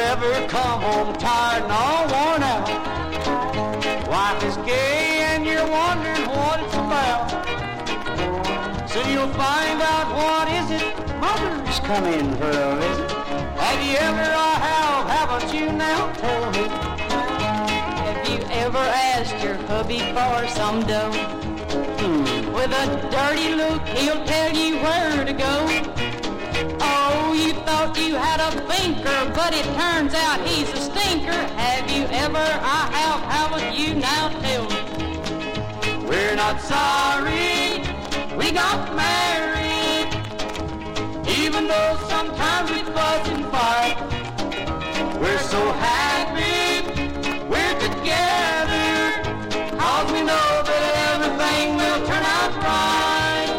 ever come home tired and all worn out? Wife is gay and you're wondering what it's about. So you'll find out what is it mother's coming for a visit. Have you ever, I have, haven't you now? Tell me. Have you ever asked your hubby for some dough? Hmm. With a dirty look, he'll tell you where to go. Had a thinker, but it turns out he's a stinker. Have you ever, I have, haven't you now? Tell me. We're not sorry we got married, even though sometimes we fuss and fight. We're so happy we're together, cause we know that everything will turn out right.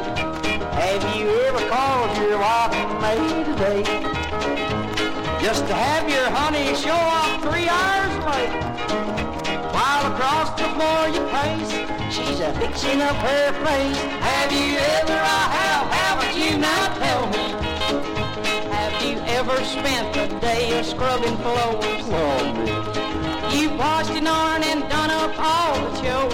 Have you ever called your wife and made a date? Just to have your honey show up three hours late. While across the floor you pace, she's a fixing up her face. Have you ever, I have, haven't you? Now tell me. Have you ever spent a day of scrubbing floors? You've washed an iron and done up all the chores.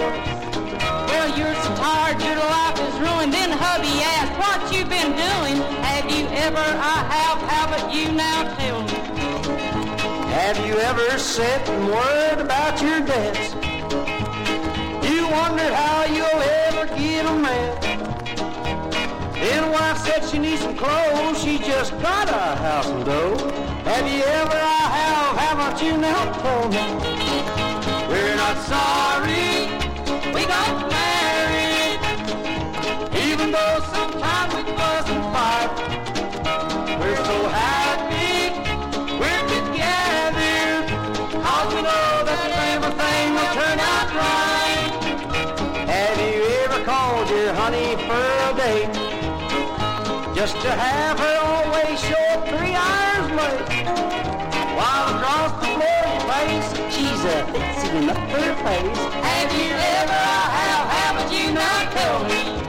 Well, you're so tired your life is ruined. Then hubby asked what you been doing. Have you ever, I have, haven't you? Now tell me. Have you ever sat and worried about your debts? You wondered how you'll ever get them met. Then wife said she needs some clothes. She just got a house and dough. Have you ever, I have, haven't you now told me? We're not sorry we got married. Even though sometimes we fuss honey for a date. Just to have her always show three hours late. While across the floor place, she's a fixing up her face. Have you ever, how haven't you not told me?